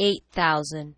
eight thousand.